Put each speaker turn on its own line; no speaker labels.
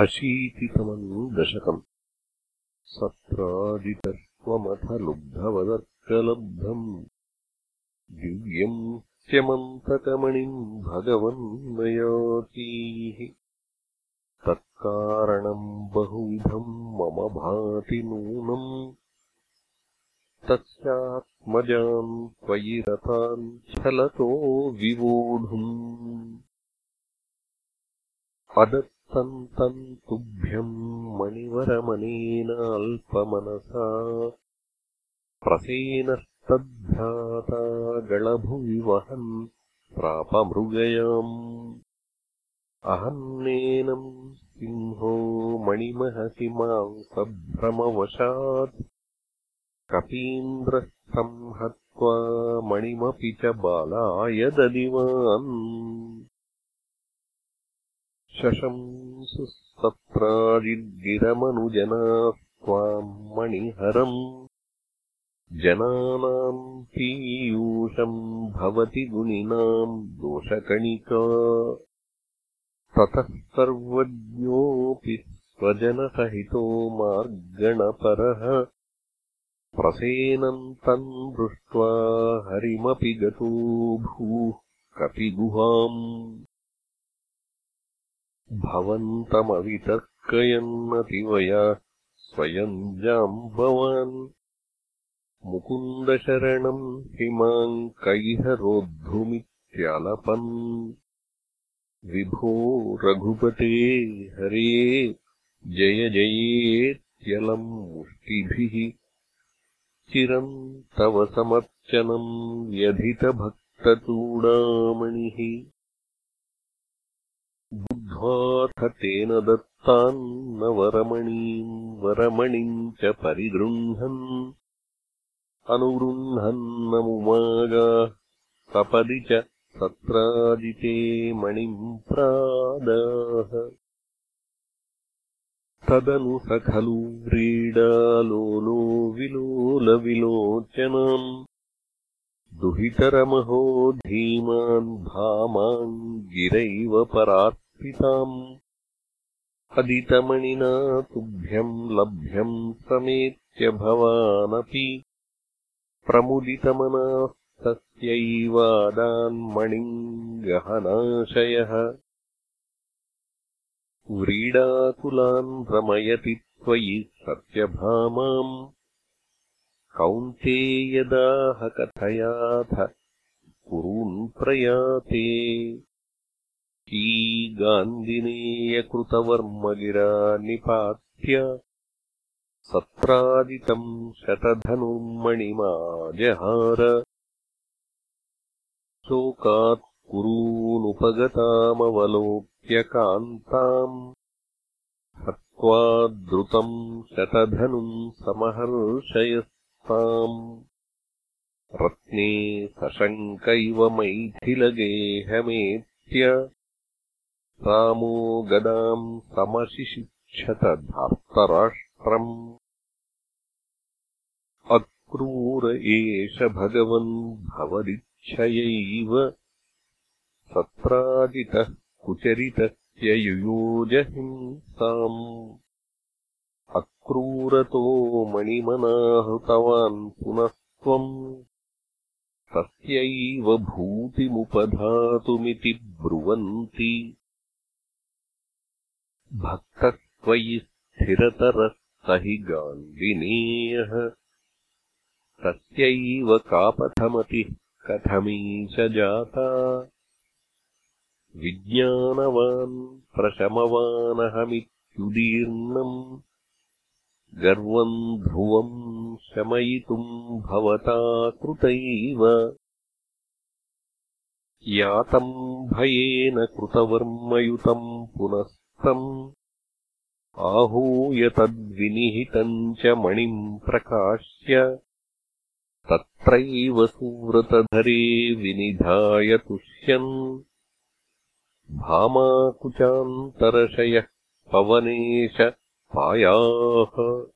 अशीतितमम् दशकम् सत्रादितत्वमथ लुब्धवदर्कलब्धम् दिव्यम् च्यमन्तकमणिम् भगवन्मयातीः तत्कारणम् बहुविधम् मम भाति नूनम्। तस्यात्मजान् त्वयि रतान् छलतो विवोढुम् अदत्तम् तुभ्यम् मणिवरमनेनाल्पमनसा प्रसेनस्तद्भ्राता गळभुवि वहन् प्रापमृगयाम्। अहन्नेनम् सिंहो मणिमहसि माम् सभ्रमवशात् कपीन्द्रस्थम् हत्वा मणिमपि च बालाय ददिवान् शशंसुस्तत्राजिद्गिरमनुजनाः त्वाम् मणिहरम्। जनानाम् पीयूषम् भवति गुणिनाम् दोषकणिका। ततः सर्वज्ञोऽपि स्वजनसहितो मार्गणपरः। प्रसेनन्तम् दृष्ट्वा हरिमपि गतो भूः कपिगुहाम् भवन्तमवितर्कयन्नतिवया स्वयम् जाम्बवान् मुकुन्दशरणम् हिमाम् कैह रोद्धुमित्यलपन् विभो रघुपते हरे जय जयेत्यलम् मुष्टिभिः। चिरम् तव समर्चनम् व्यधितभक्तचूडामणिः बुद्ध्वाथ तेन दत्तान्न वरमणीम् वरमणिम् च परिगृह्णन्। अनुगृह्णन्नमुमागाः सपदि च सत्रादिते मणिम् प्रादाः। तदनु स खलु व्रीडालोलो विलोलविलोचनाम् दुहितरमहो धीमान् भामाम् गिरैव परात् अदितमणिना तुभ्यम् लभ्यम् समेत्य भवानपि प्रमुदितमनास्तस्यैवादान्मणिम् गहनाशयः व्रीडाकुलान् रमयति त्वयि सत्यभामाम्। कौन्तेयदाहकथयाथ कुरून् प्रयाते गान्दिनेयकृतवर्मगिरा निपात्य सत्रादितम् शतधनुर्मणिमाजहार शोकात् कुरूनुपगतामवलोक्य कान्ताम् हत्वा द्रुतम् शतधनुम् समहर्षयस्ताम् रत्ने सशङ्क इव मैथिलगेहमेत्य रामो गदाम् समशिशिक्षत धार्तराष्ट्रम् अक्रूर एष भगवन् भवदिच्छयैव सत्रादितः कुचरितस्य युयोजहिंसाम्। अक्रूरतो मणिमनाहृतवान् पुनः त्वम्। तस्यैव भूतिमुपधातुमिति ब्रुवन्ति भक्तत्वयि स्थिरतरः स हि गान्धिनेयः। तस्यैव कापथमतिः कथमीश जाता। विज्ञानवान् प्रशमवानहमित्युदीर्णम्। गर्वम् ध्रुवम् शमयितुम् भवता कृतैव। यातम् भयेन कृतवर्मयुतम् पुनः आहूय तद्विनिहितम् च मणिम् प्रकाश्य। तत्रैव सुव्रतधरे विनिधाय तुष्यन्। भामाकुचान्तरशयः पवनेश पायाः